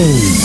Blue.